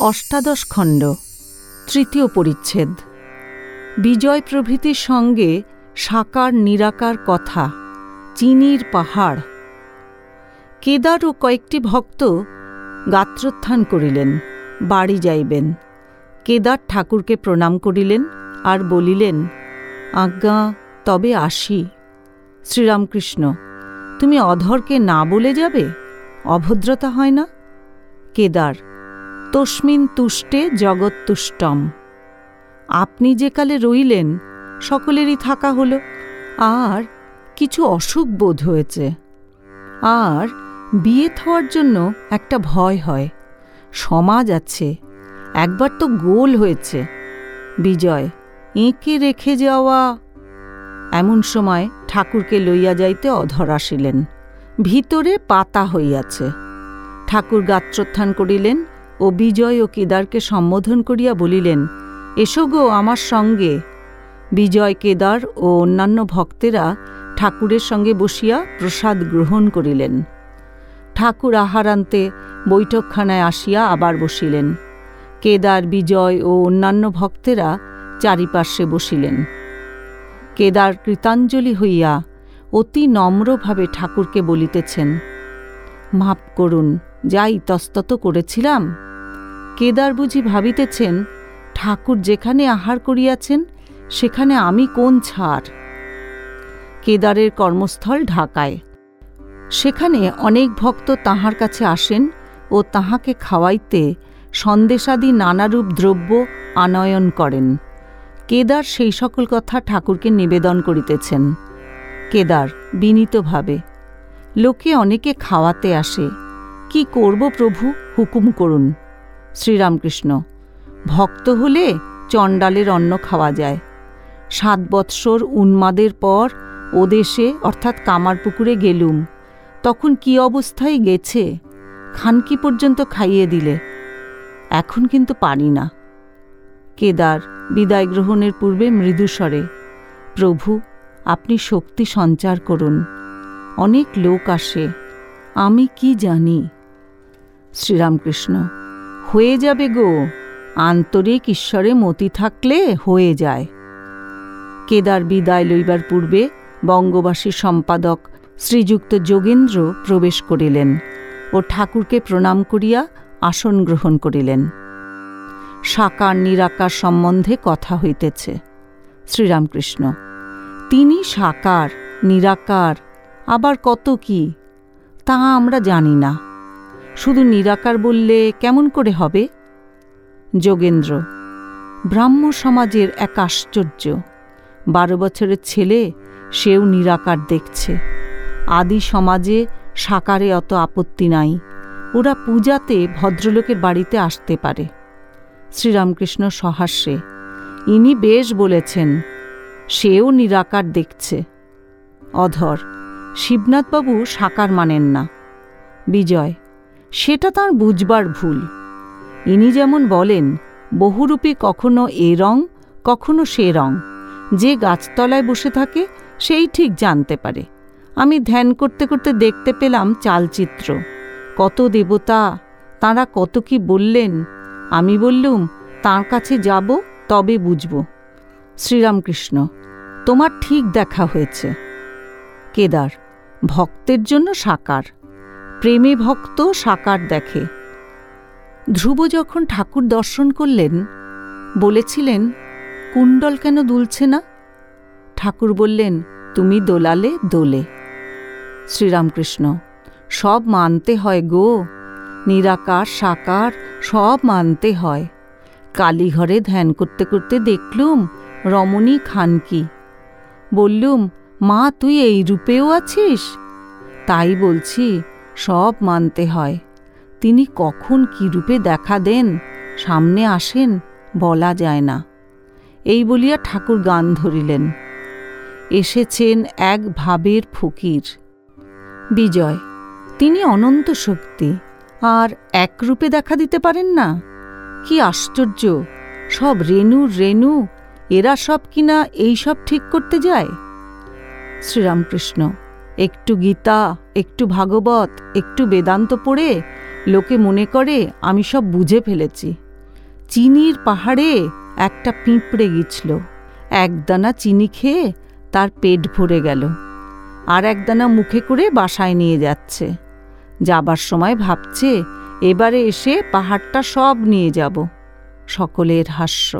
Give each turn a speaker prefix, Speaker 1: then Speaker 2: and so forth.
Speaker 1: অষ্টাদশ খণ্ড, তৃতীয় পরিচ্ছেদ। বিজয় প্রভৃতির সঙ্গে সাকার নিরাকার কথা, চিনির পাহাড়। কেদার ও কয়েকটি ভক্ত গাত্রোত্থান করিলেন, বাড়ি যাইবেন। কেদার ঠাকুরকে প্রণাম করিলেন আর বলিলেন, আজ্ঞা, তবে আসি। শ্রীরামকৃষ্ণ, তুমি অধরকে না বলে যাবে? অভদ্রতা হয় না? কেদার তস্মিন তুষ্টে জগৎতুষ্টম আপনি যে কালে রইলেন, সকলেরই থাকা হলো। আর কিছু অসুখ বোধ হয়েছে। আর বিয়ে থাওয়ার জন্য একটা ভয় হয়। সমাজ আছে। একবার তো গোল হয়েছে। বিজয়, এঁকে রেখে যাওয়া। এমন সময় ঠাকুরকে লইয়া যাইতে অধর আসিলেন। ভিতরে পাতা হইয়াছে। ঠাকুর গাত্রোত্থান করিলেন। ও বিজয় ও কেদারকে সম্বোধন করিয়া বলিলেন, এসো গো আমার সঙ্গে। বিজয়, কেদার ও অন্যান্য ভক্তেরা ঠাকুরের সঙ্গে বসিয়া প্রসাদ গ্রহণ করিলেন। ঠাকুর আহারান্তে বৈঠকখানায় আসিয়া আবার বসিলেন। কেদার, বিজয় ও অন্যান্য ভক্তেরা চারিপার্শ্বে বসিলেন। কেদার কৃতাঞ্জলি হইয়া অতি নম্রভাবে ঠাকুরকে বলিতেছেন, মাপ করুন যা ইতস্তত করেছিলাম কেদার বুঝি ভাবিতেছেন, ঠাকুর যেখানে আহার করিয়াছেন, সেখানে আমি কোন ছাড়? কেদারের কর্মস্থল ঢাকায়। সেখানে অনেক ভক্ত তাহার কাছে আসেন ও তাহাকে খাওয়াইতে সন্দেশাদি নানারূপ দ্রব্য আনয়ন করেন। কেদার সেই সকল কথা ঠাকুরকে নিবেদন করিতেছেন। কেদার বিনীতভাবে, লোকে অনেকে খাওয়াতে আসে। কি করব প্রভু? হুকুম করুন। শ্রীরামকৃষ্ণ, ভক্ত হলে চণ্ডালের অন্ন খাওয়া যায়। সাত বৎসর উন্মাদের পর ওদেশে, অর্থাৎ কামারপুকুরে গেলুম। তখন কি অবস্থায় গেছে? খানকি পর্যন্ত খাইয়ে দিলে। এখন কিন্তু পারি না। কেদার, বিদায় গ্রহণের পূর্বে মৃদুস্বরে, প্রভু, আপনি শক্তি সঞ্চার করুন। অনেক লোক আসে। আমি কি জানি? শ্রীরামকৃষ্ণ হয়ে যাবে গো। আন্তরিক ঈশ্বরে মতি থাকলে হয়ে যায়। কেদার বিদায় লইবার পূর্বে বঙ্গবাসী সম্পাদক শ্রীযুক্ত যোগেন্দ্র প্রবেশ করিলেন ও ঠাকুরকে প্রণাম করিয়া আসন গ্রহণ করিলেন। সাকার নিরাকার সম্বন্ধে কথা হইতেছে। শ্রীরামকৃষ্ণ, তিনি সাকার, নিরাকার, আবার কত কি? তা আমরা জানি না। শুধু নিরাকার বললে কেমন করে হবে? যোগেন্দ্র, ব্রাহ্ম সমাজের এক আশ্চর্য। বারো বছরের ছেলে, সেও নিরাকার দেখছে। আদি সমাজে সাকারে অত আপত্তি নাই। ওরা পূজাতে ভদ্রলোকের বাড়িতে আসতে পারে। শ্রীরামকৃষ্ণ সহাস্যে, ইনি বেশ বলেছেন, সেও নিরাকার দেখছে। অধর, শিবনাথবাবু সাকার মানেন না। বিজয় সেটা তার বুঝবার ভুল। ইনি যেমন বলেন, বহুরূপী কখনো এ রং, কখনো সে রং। যে গাছতলায় বসে থাকে, সেই ঠিক জানতে পারে। আমি ধ্যান করতে করতে দেখতে পেলাম চালচিত্র। কত দেবতা, তারা কত কি বললেন। আমি বললুম, তার কাছে যাব, তবে বুঝব। শ্রীরামকৃষ্ণ, তোমার ঠিক দেখা হয়েছে। কেদার, ভক্তের জন্য সাকার। প্রেমে ভক্ত সাকার দেখে। ধ্রুব যখন ঠাকুর দর্শন করলেন, বলেছিলেন, কুণ্ডল কেন দুলছে না? ঠাকুর বললেন, তুমি দোলালে দোলে। শ্রীরামকৃষ্ণ, সব মানতে হয় গো। নিরাকার, সাকার, সব মানতে হয়। কালীঘরে ধ্যান করতে করতে দেখলুম, রমণী খানকি বললুম, মা, তুই এই রূপেও আছিস? তাই বলছি সব মানতে হয়। তিনি কখন কি রূপে দেখা দেন, সামনে আসেন, বলা যায় না। এই বলিয়া ঠাকুর গান ধরিলেন। এসেছেন এক ভাবের ফকির। বিজয়, তিনি অনন্ত শক্তি, আর এক রূপে দেখা দিতে পারেন না? কি আশ্চর্য! সব রেণু রেণু, এরা সব কিনা এই সব ঠিক করতে যায়? শ্রীরামকৃষ্ণ একটু গীতা, একটু ভাগবত, একটু বেদান্ত পড়ে লোকে মনে করে আমি সব বুঝে ফেলেছি। চিনির পাহাড়ে একটা পিঁপড়ে গিছল। একদানা চিনি খেয়ে তার পেট ভরে গেল আর একদানা মুখে করে বাসায় নিয়ে যাচ্ছে। যাবার সময় ভাবছে, এবারে এসে পাহাড়টা সব নিয়ে যাব। সকলের হাস্য।